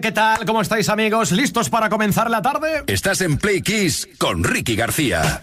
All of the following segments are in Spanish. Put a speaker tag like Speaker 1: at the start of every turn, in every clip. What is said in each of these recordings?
Speaker 1: ¿Qué tal? ¿Cómo estáis amigos? ¿Listos para comenzar la tarde?
Speaker 2: Estás en Play Kiss con Ricky García.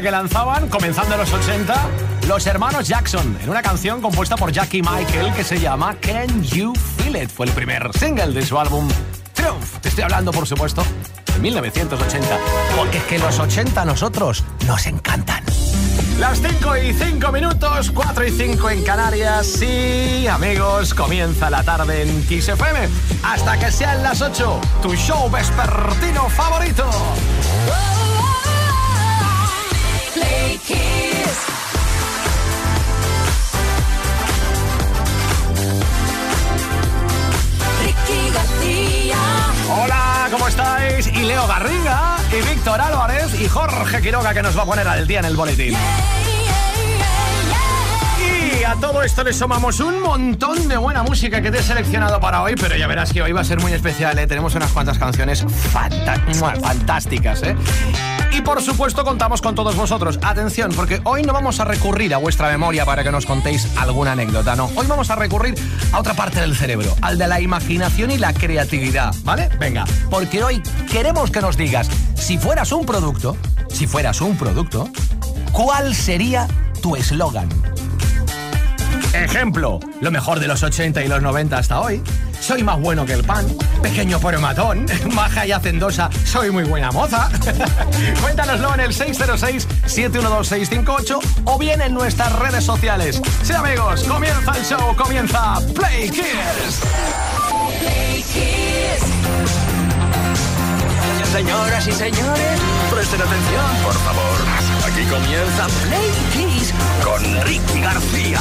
Speaker 1: Que lanzaban, comenzando en los 80, los hermanos Jackson, en una canción compuesta por Jackie Michael que se llama Can You Feel It. Fue el primer single de su álbum Triumph. Te estoy hablando, por supuesto, de 1980, porque es que los 80 a nosotros nos encantan. Las 5 y 5 minutos, 4 y 5 en Canarias. Sí, amigos, comienza la tarde en Kiss FM. Hasta que sean las 8, tu show vespertino favorito. Y Leo Garriga, y Víctor Álvarez, y Jorge Quiroga que nos va a poner al día en el boletín. Y a todo esto le sumamos un montón de buena música que te he seleccionado para hoy, pero ya verás que hoy va a ser muy especial, ¿eh? Tenemos unas cuantas canciones fantásticas, ¿eh? Y por supuesto contamos con todos vosotros. Atención, porque hoy no vamos a recurrir a vuestra memoria para que nos contéis alguna anécdota, no. Hoy vamos a recurrir a otra parte del cerebro, al de la imaginación y la creatividad, ¿vale? Venga, porque hoy queremos que nos digas, si fueras un producto, si fueras un producto, ¿cuál sería tu eslogan? Ejemplo, lo mejor de los 80 y los 90 hasta hoy. Soy más bueno que el pan. Pequeño pero matón. Maja y hacendosa. Soy muy buena moza. Cuéntanoslo en el 606-712-658 o bien en nuestras redes sociales. Sí, amigos, comienza el show. Comienza Play Kids.
Speaker 3: Play Kids señoras y señores,
Speaker 2: presten atención, por favor. Aquí comienza
Speaker 3: Play
Speaker 2: con Ricky García.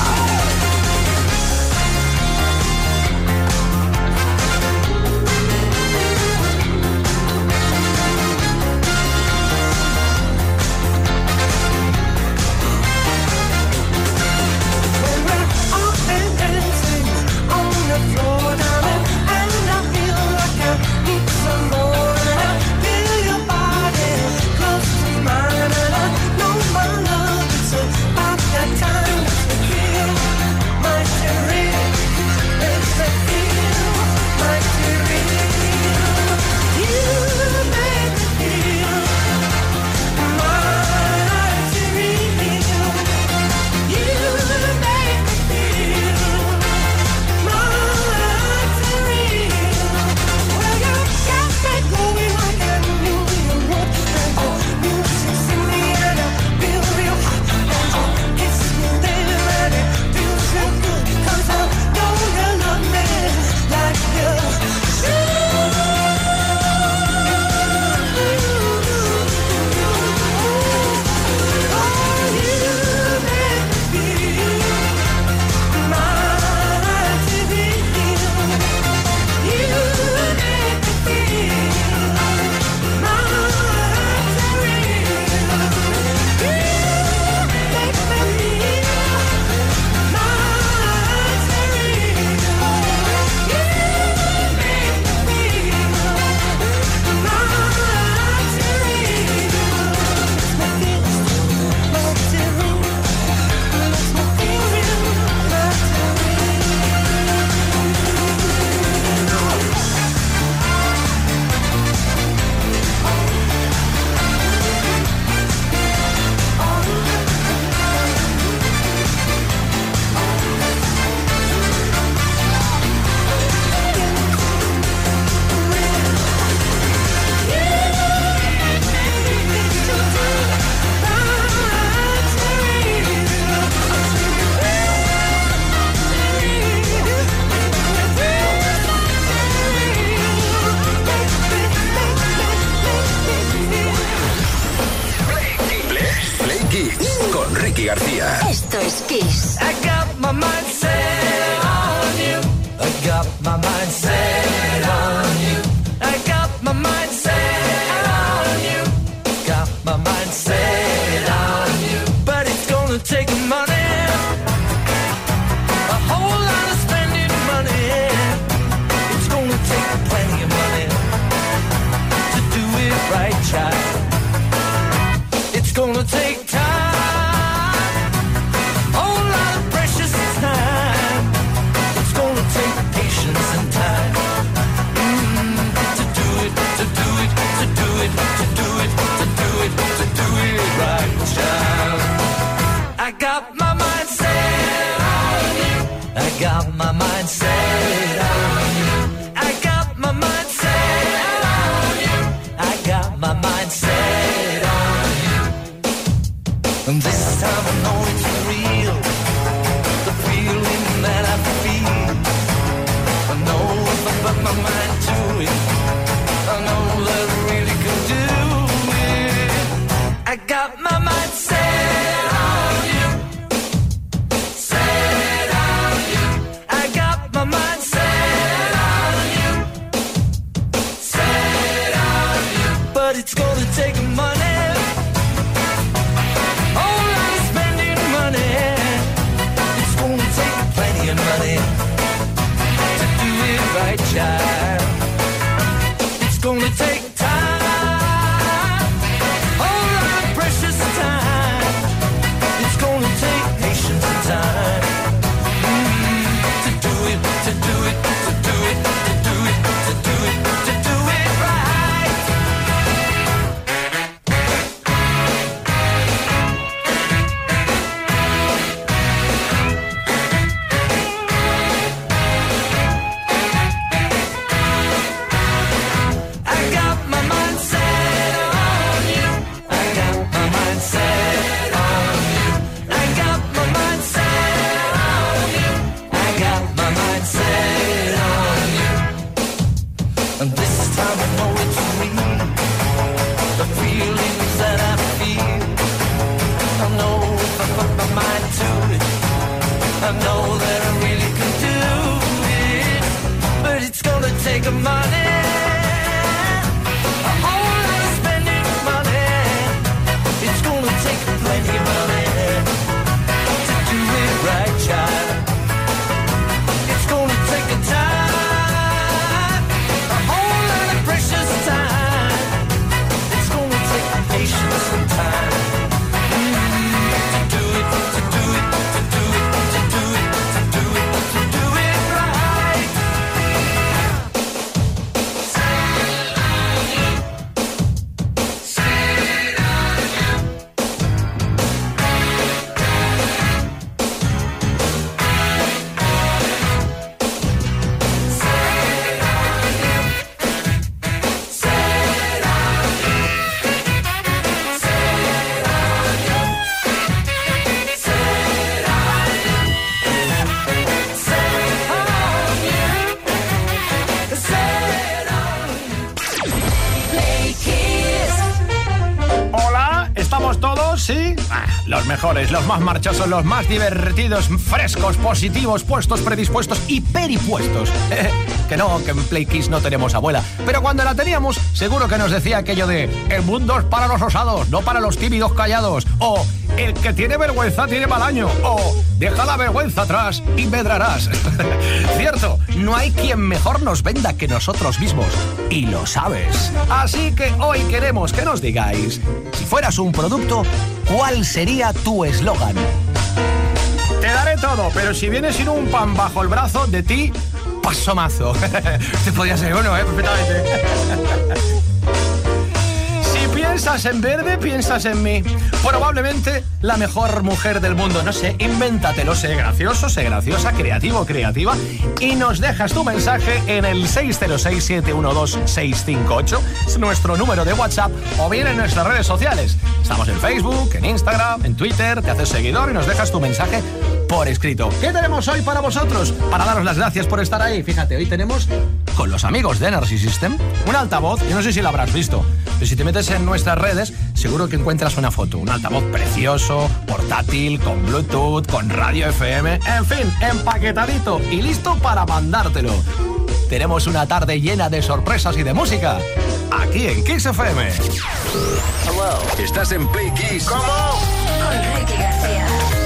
Speaker 1: Los mejores, los más marchosos, los más divertidos, frescos, positivos, puestos, predispuestos y peripuestos. que no, que en Play Kiss no tenemos abuela. Pero cuando la teníamos, seguro que nos decía aquello de el mundo es para los osados, no para los tímidos callados. O el que tiene vergüenza tiene mal año. O deja la vergüenza atrás y medrarás. Cierto, no hay quien mejor nos venda que nosotros mismos. Y lo sabes. Así que hoy queremos que nos digáis, si fueras un producto, ¿cuál sería tu eslogan? Te daré todo, pero si vienes sin un pan bajo el brazo, de ti paso mazo. Este podría ser uno, ¿eh? Perfectamente. Piensas en verde, piensas en mí. Probablemente la mejor mujer del mundo. No sé, invéntatelo. Sé gracioso, sé graciosa, creativo, creativa. Y nos dejas tu mensaje en el 606-712-658. Es nuestro número de WhatsApp o bien en nuestras redes sociales. Estamos en Facebook, en Instagram, en Twitter. Te haces seguidor y nos dejas tu mensaje por escrito. ¿Qué tenemos hoy para vosotros? Para daros las gracias por estar ahí. Fíjate, hoy tenemos con los amigos de Energy System un altavoz. Yo no sé si lo habrás visto, pero si te metes en nuestras redes, seguro que encuentras una foto. Un altavoz precioso, portátil, con Bluetooth, con radio FM. En fin, empaquetadito y listo para mandártelo. Tenemos una tarde llena de sorpresas y de música. Aquí en Kiss FM.
Speaker 2: Estás en Play Kiss.
Speaker 4: Con Ricky García.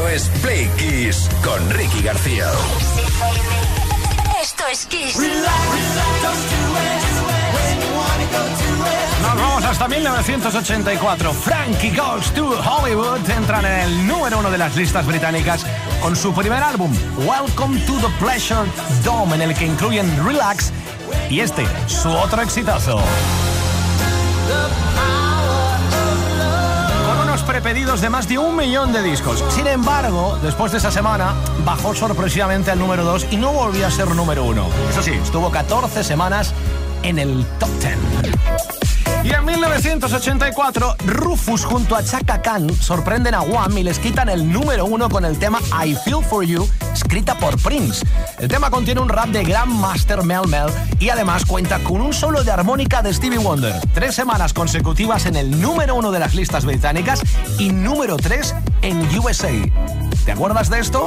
Speaker 5: Es Play Kiss con Ricky García.
Speaker 6: Esto es Kiss.
Speaker 1: Nos vamos hasta 1984. Frankie Goes to Hollywood entran en el número uno de las listas británicas con su primer álbum, Welcome to the Pleasure Dome, en el que incluyen Relax y este, su otro exitazo. Prepedidos de más de un millón de discos. Sin embargo, después de esa semana, bajó sorpresivamente al número 2 y no volvió a ser número 1. Eso sí, estuvo 14 semanas en el top 10. En 1984, Rufus junto a Chaka Khan sorprenden a Wham y les quitan el número uno con el tema I Feel For You, escrita por Prince. El tema contiene un rap de Grandmaster Mel Mel y además cuenta con un solo de armónica de Stevie Wonder. Tres semanas consecutivas en el número uno de las listas británicas y número tres en USA. ¿Te acuerdas de esto?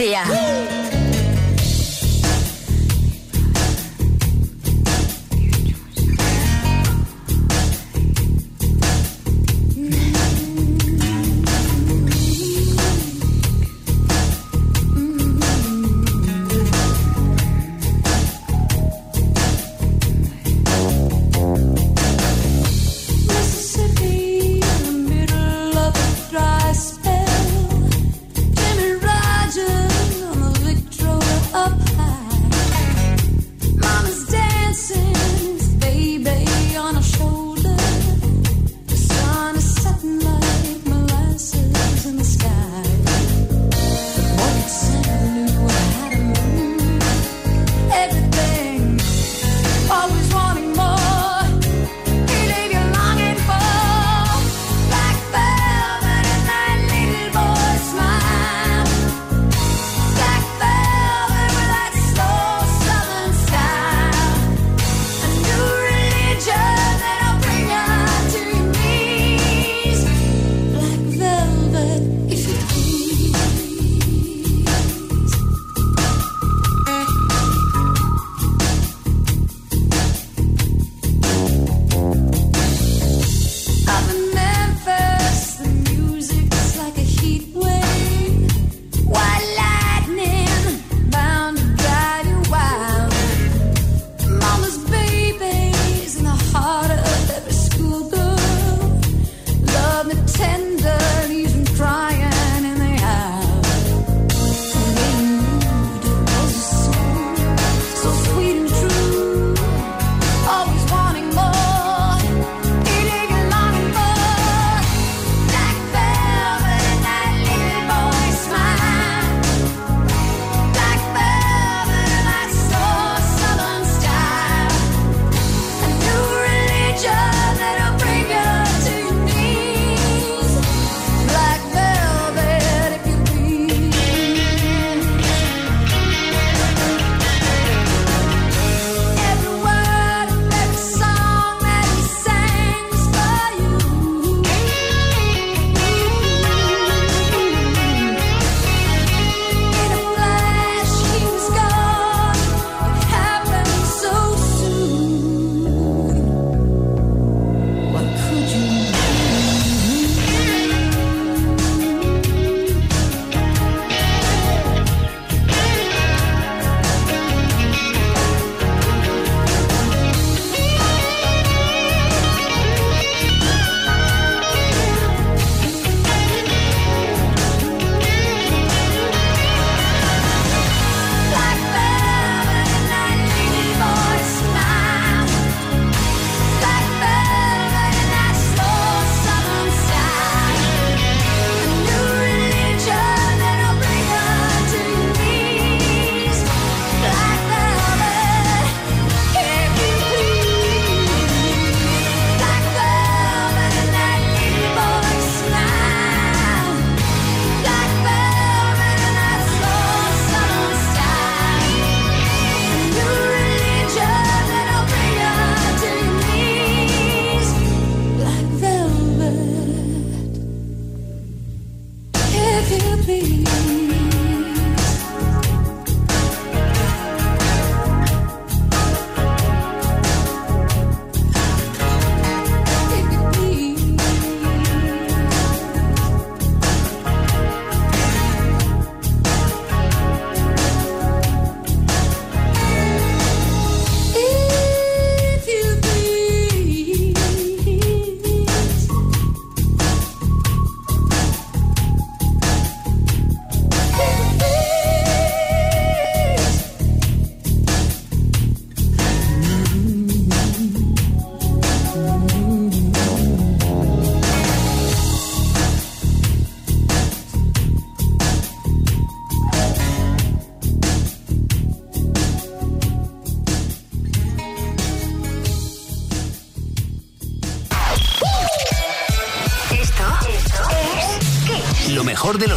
Speaker 6: Ricky García.
Speaker 4: Mississippi,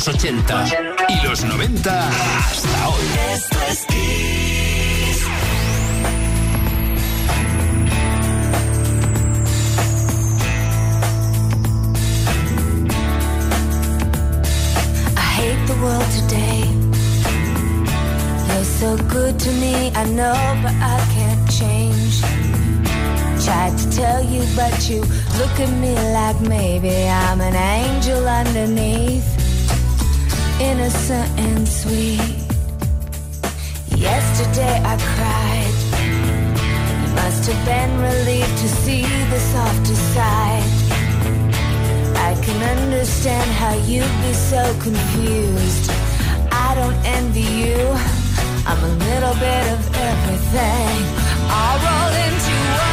Speaker 5: los 80 y los 90 hasta hoy.
Speaker 3: Esto es.
Speaker 4: I hate the world today. You're so good to me, I know, but I can't change. Tried to tell you, but you look at me like maybe I'm an angel underneath, innocent and sweet. Yesterday I cried. You must have been relieved to see the softer side. I can understand how you'd be so confused. I don't envy you. I'm a little bit of everything. All rolled into one.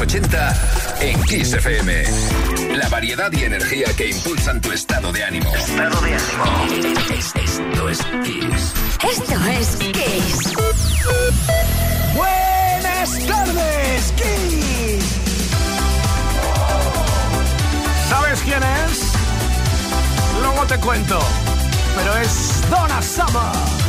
Speaker 5: los 80 en Kiss FM. La variedad y energía que impulsan tu estado de ánimo. Estado de ánimo. esto es Kiss.
Speaker 7: Esto es Kiss.
Speaker 1: Buenas tardes, Kiss. ¿Sabes quién es? Luego te cuento. Pero es Donna Summer.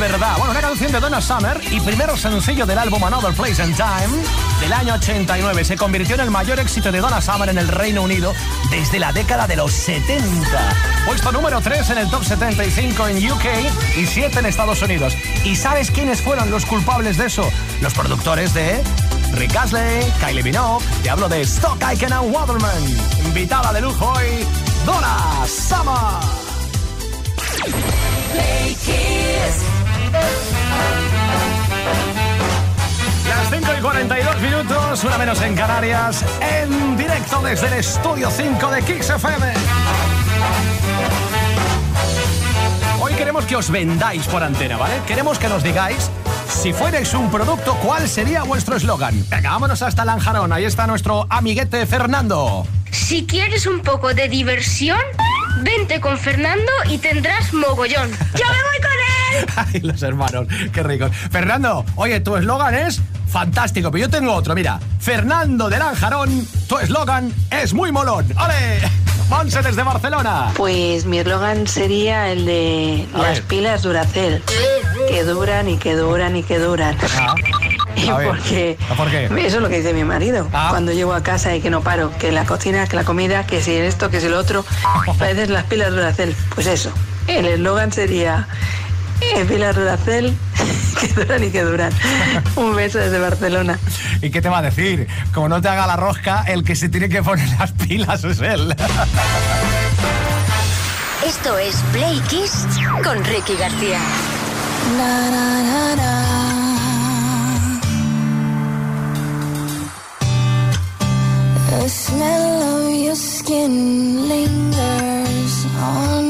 Speaker 1: Verdad. Bueno, una canción de Donna Summer y primero sencillo del álbum Another Place and Time del año 89. Se convirtió en el mayor éxito de Donna Summer en el Reino Unido desde la década de los 70. Puesto número 3 en el top 75 en UK y 7 en Estados Unidos. ¿Y sabes quiénes fueron los culpables de eso? Los productores de Rick Astley, Kylie Minogue, te hablo de Stock Icon and Waterman. Invitada de lujo hoy, Donna Summer. Las 5 y 42 minutos, una menos en Canarias, en directo desde el estudio 5 de Kix FM. Hoy queremos que os vendáis por antena, ¿vale? Queremos que nos digáis si fuerais un producto, ¿cuál sería vuestro eslogan? Venga, vámonos hasta Lanjarón. Ahí está nuestro amiguete Fernando.
Speaker 8: Si quieres un poco de diversión, vente con Fernando y tendrás mogollón. ¡Yo me voy con!
Speaker 1: Ay, los hermanos, qué ricos. Fernando, oye, tu eslogan es fantástico, pero yo tengo otro, mira. Fernando de Lanjarón, tu eslogan es muy molón. ¡Ole! Monse desde Barcelona.
Speaker 9: Pues mi eslogan sería el de
Speaker 1: A
Speaker 9: las
Speaker 1: ver.
Speaker 9: pilas Duracell, que duran y que duran y que duran.
Speaker 1: Ah, a.
Speaker 9: Porque
Speaker 1: ¿Por qué?
Speaker 9: eso es lo que dice mi marido.
Speaker 1: Ah.
Speaker 9: Cuando llego a casa y que no paro, que la cocina, que la comida, que si esto, que si lo otro, parecen las pilas Duracell. Pues eso, el eslogan sería eh, pilas Duracell, que duran y que duran. Un beso desde Barcelona.
Speaker 1: ¿Y qué te va a decir? Como no te haga la rosca, el que se tiene que poner las pilas es él.
Speaker 7: Esto es Play Kiss con Ricky García.
Speaker 4: Na, na, na, na. The smell of your skin lingers on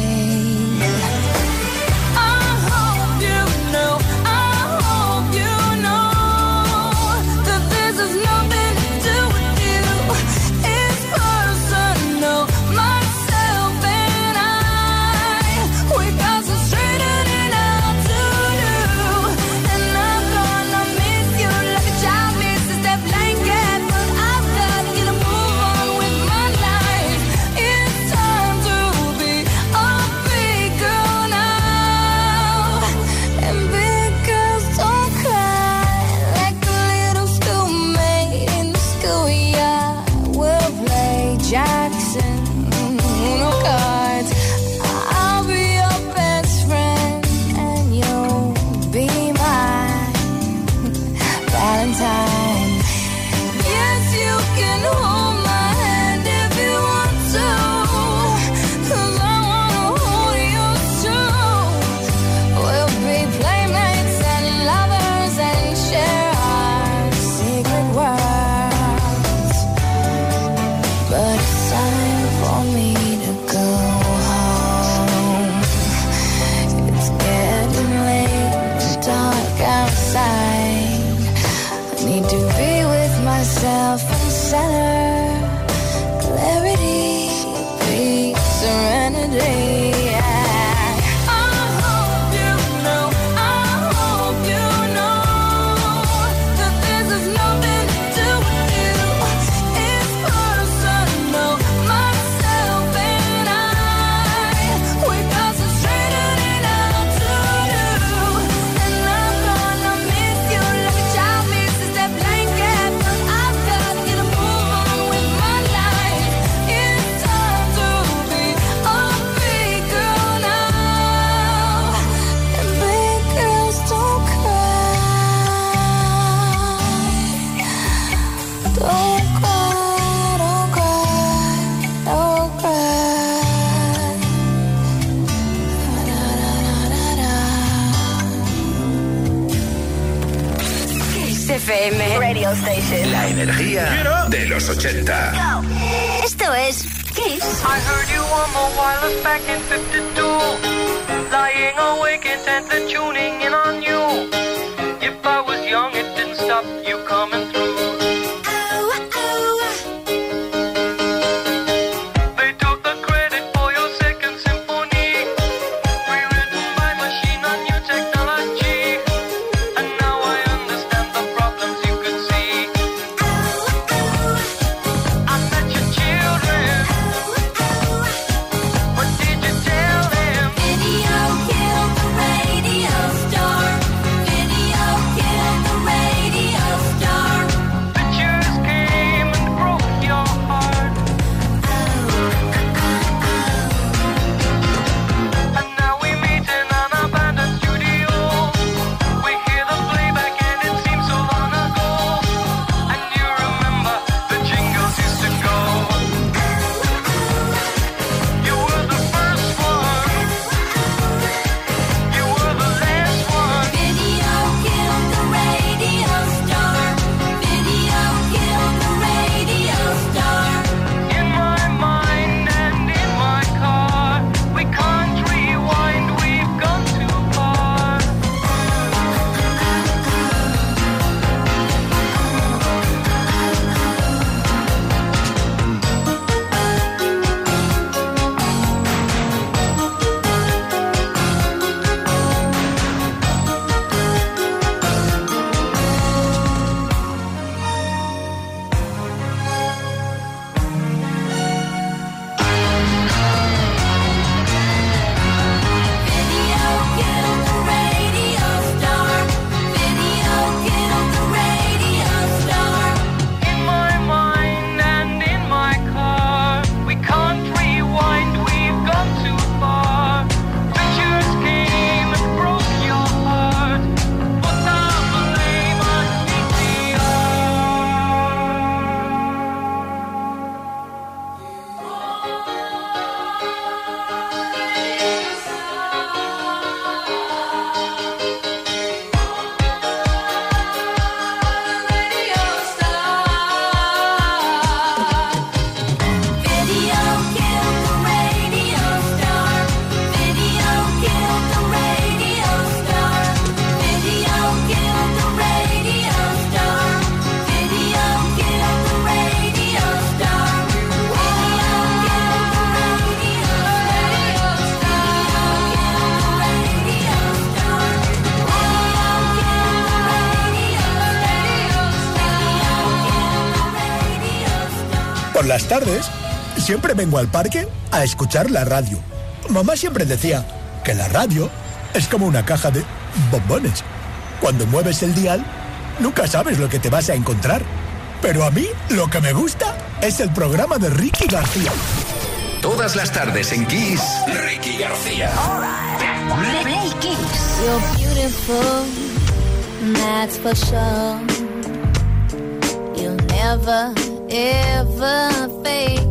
Speaker 6: FM. Radio Station.
Speaker 5: La energía de los 80. Go.
Speaker 6: Esto es Kiss.
Speaker 3: I heard you on my wireless back in 52. Lying awake intently tuning in on you. If I was young, it didn't stop you coming
Speaker 10: siempre vengo al parque a escuchar la radio. Mamá siempre decía que la radio es como una caja de bombones. Cuando mueves el dial, nunca sabes lo que te vas a encontrar. Pero a mí lo que me gusta es el programa de Ricky García.
Speaker 5: Todas las tardes en Kiss, Ricky García.
Speaker 6: Kiss.
Speaker 11: You're beautiful, that's for sure. You'll never, ever fade.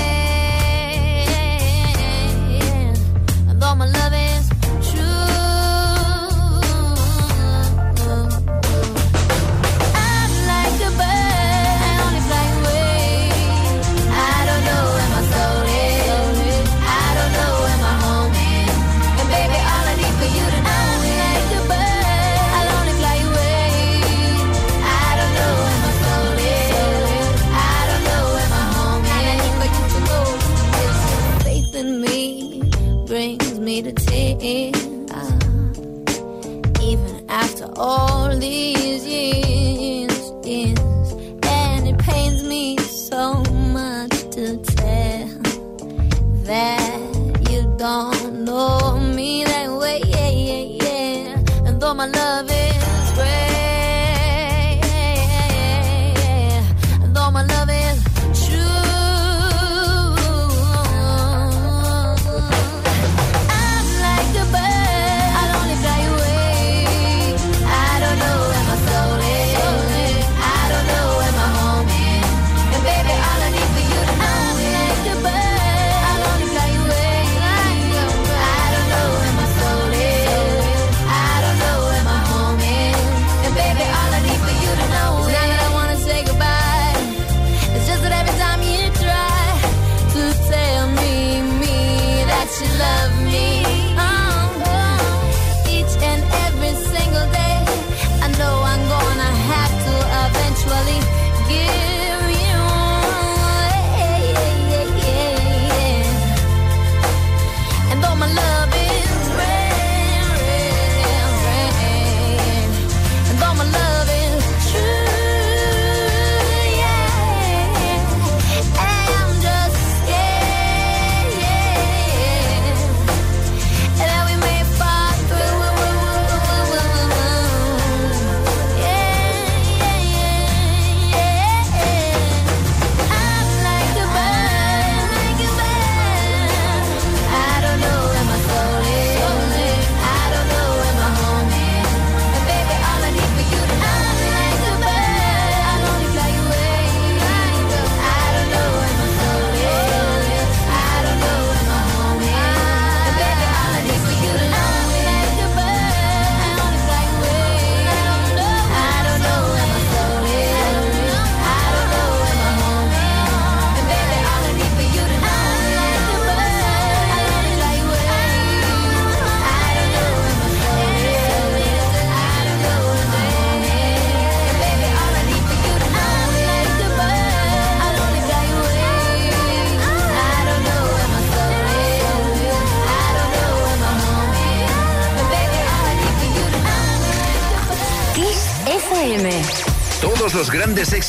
Speaker 11: Oh.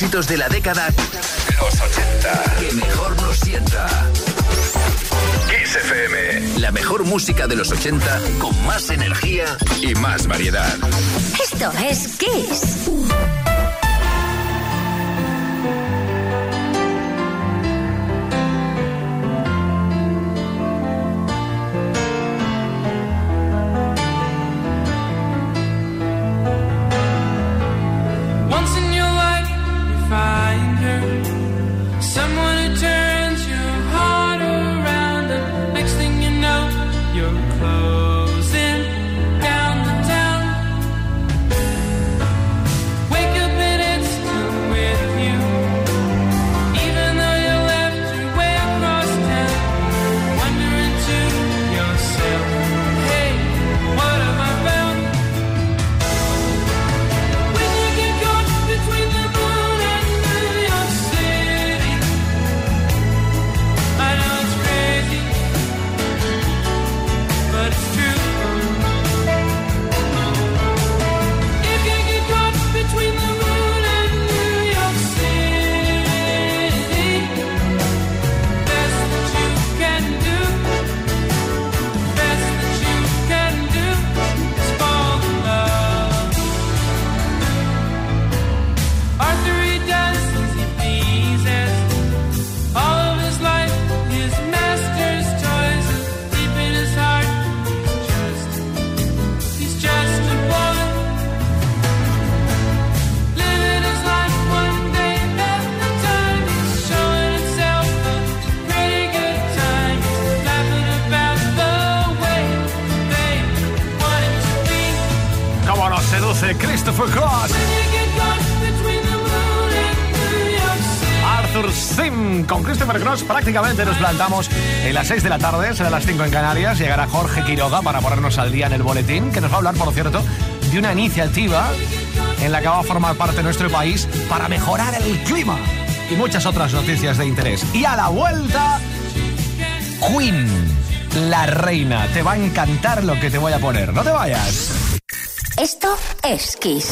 Speaker 5: éxitos de la década los 80. Que mejor nos sienta. Kiss FM. La mejor música de los 80 con más energía y más variedad.
Speaker 7: Esto es Kiss.
Speaker 1: prácticamente nos plantamos en las 6 de la tarde, será las 5 en Canarias, llegará Jorge Quiroga para ponernos al día en el boletín, que nos va a hablar, por cierto, de una iniciativa en la que va a formar parte nuestro país para mejorar el clima y muchas otras noticias de interés. Y a la vuelta, Queen, la reina. Te va a encantar lo que te voy a poner, no te vayas.
Speaker 6: Esto es Kiss.